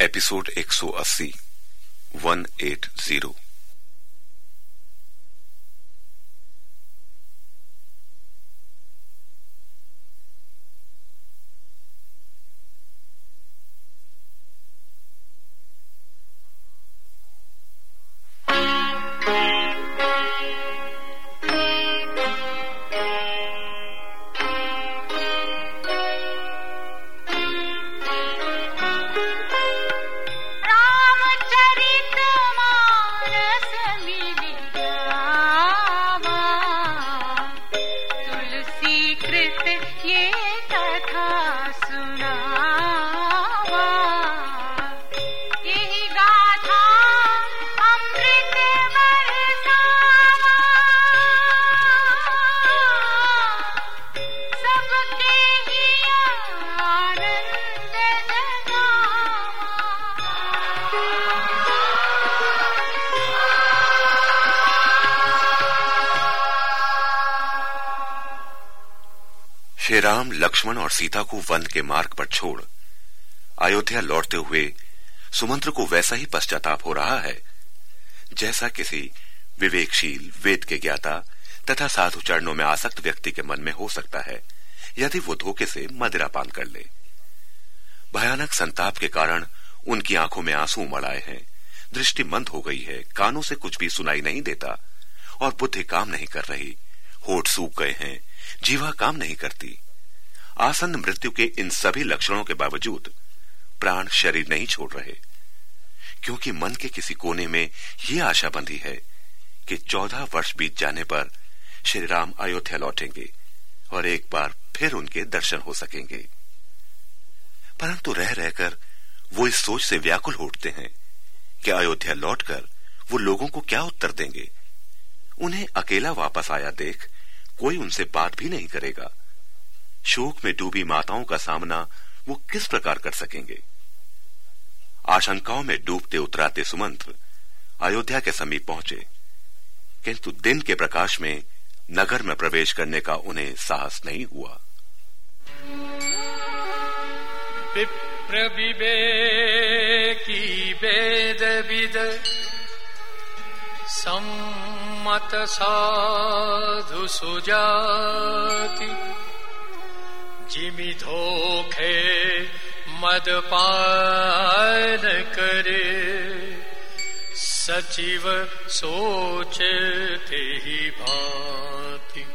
Episode 180 180 Shri Ram Lakshman और सीता को one के मार्ग पर छोड़। अयोध्या लौटते हुए सुमंत्र को वैसा ही पश्चाताप हो रहा है, जैसा किसी विवेकशील, वेद के ज्ञाता तथा साधु चरणों में आसक्त व्यक्ति के मन में हो सकता है, यदि वो धोखे से मदिरा पान कर ले। भयानक संताप के कारण उनकी आँखों में आँसू उमड़ आए हैं। दृष्टि मंद हो गई है, कानों से कुछ भी सुनाई नहीं देता और बुद्धि काम नहीं कर रही। होठ सूख गए हैं जीवा काम नहीं करती। आसन्न मृत्यु के इन सभी लक्षणों के बावजूद प्राण शरीर नहीं छोड़ रहे। क्योंकि मन के किसी कोने में यह आशा बंधी है कि चौदह वर्ष बीत जाने पर श्री राम अयोध्या लौटेंगे और एक बार फिर उनके दर्शन हो सकेंगे। परंतु रह रहकर वो इस सोच से व्याकुल उठते हैं कि अयोध्या लौटकर वो लोगों को क्या उत्तर देंगे। उन्हें अकेला वापस आया देख कोई उनसे बात भी नहीं करेगा। शोक में डूबी माताओं का सामना वो किस प्रकार कर सकेंगे? आशंकाओं में डूबते उतराते सुमंत्र अयोध्या के समीप पहुँचे। किंतु दिन के प्रकाश में नगर में प्रवेश करने का उन्हें साहस नहीं हुआ। विप्र की वेद विद। सम्मत साधु सुजाति। जिमी धोखे मद पान करे सचिव सोचते ही भांति।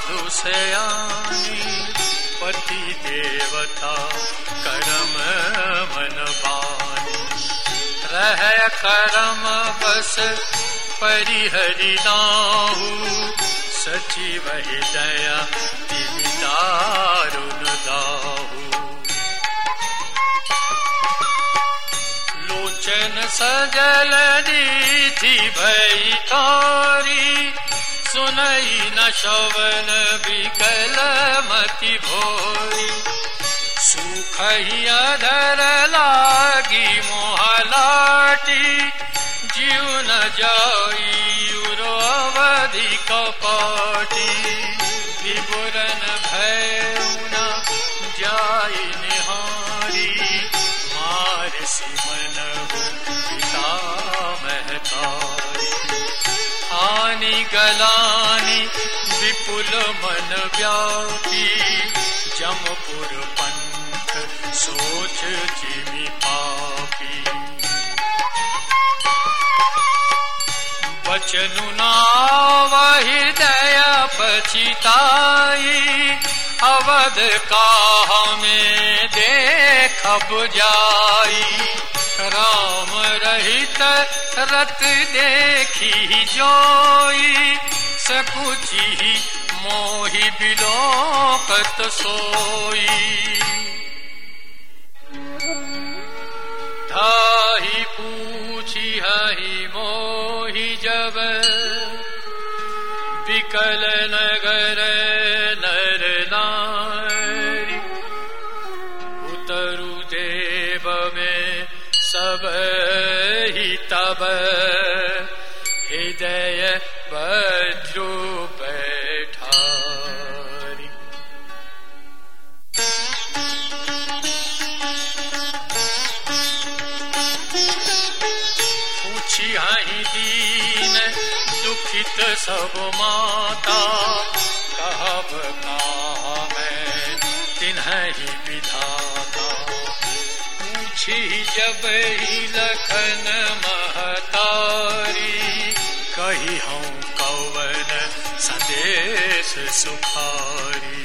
साधु सयानी पति देवता, करम मन बानी। रह करम बस, परिहरि नाहु। सचिव दया दारुण दाहू। लोचन सजल निधि भई तारी सुनई न शवन विकल मति भोई। सुख ही अधर लागी मोहलाटी जीव न जाई उरो अवधि कपाटी। विबुरन भय जाई निहारी, मार सिमन पिता महतारी। हानि गलानी विपुल मन व्यापी। जमपुर पंथ सोच जिमि पापी। बचनु नावहि दया पचिताई। अवध का हमें देख जाई। राम रहित रत देखी जोई। सकुची मोहि बिलोकत सोई। धाही पूछी हही मोहि जब विकल नगर नर नारी उतरु देव में सब ही तब हृदय बद्रू सब माता, कहब का मैं तिन्ह ही विधाता। पूछी जब ही लखन महतारी, कही हूँ कौवन संदेश सुखारी।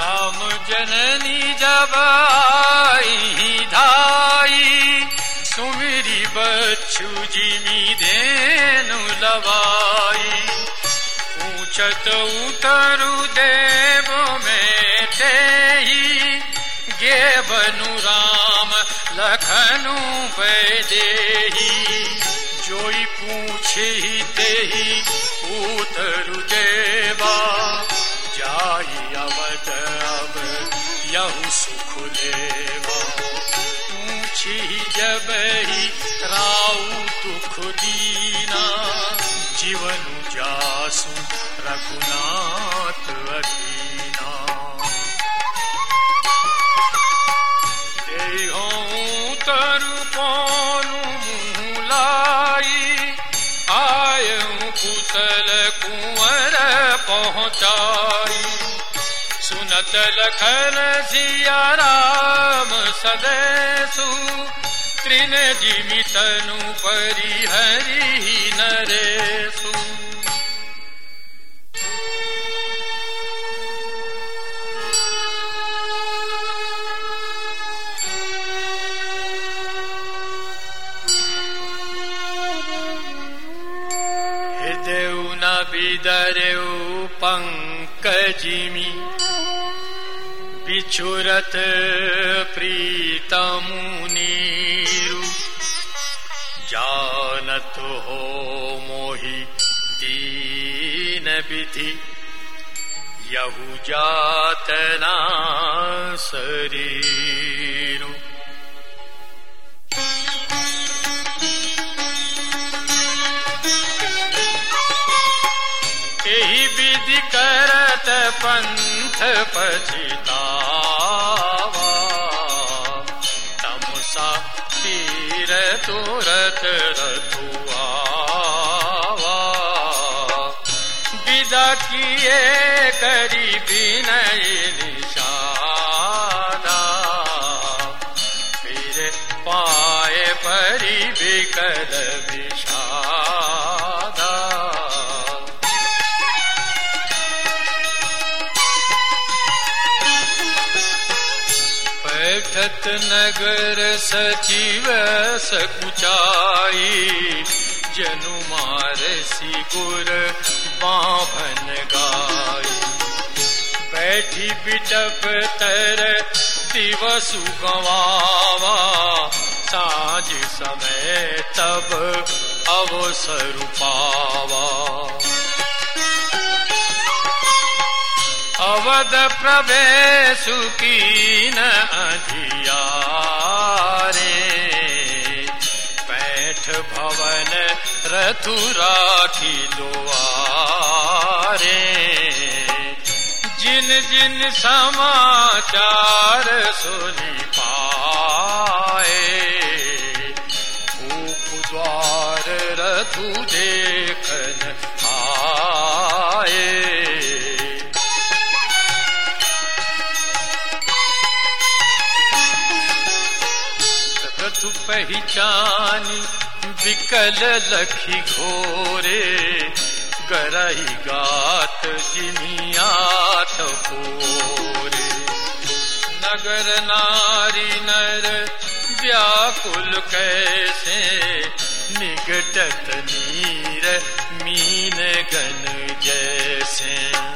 राम जननी जब आई जिमी देनु लवाई। पूछत उतरु देव में तेही गे बनु राम लखनु बैदेही जोई पूछे तेही उतरु देवा। जाई अवध अब यहु सुख लेवा पूछी जब ही राउ दुख दीना। जीवन जासु रघुनाथ अधीना। सुनत लखन सिया राम सदैसु त्रिन जिमितनु परिहरि नरेसु। हृदय न बिदरेऊ पंकजिमी बिछुरत प्रीतमुनीरु। जानत हो मोहि दीन विधि। यहु जातना शरीरु। एही विधि करत पंथ पछितावा तुरत रथुआवा विदा किए करी विनय निषादा फिर पाए परि विकल विषादा बैठत नगर सचिव सकुचाई, जनु मारसी गुर बाभन गाई। बैठी बिटप तर दिवसु गवावा साज समय तब अवसर पावा। अवध प्रवेश कीन अधियारे पैठ भवन रथु राखी दुआरे। जिन जिन समाचार सुनी पाए भूप द्वार रथु देखन आए। रथु पहचानी, विकल लखी घोरे गरही गात जिनियात पोरे नगर नारी नर व्याकुल कैसे, निगटत नीर मीन गन जैसे।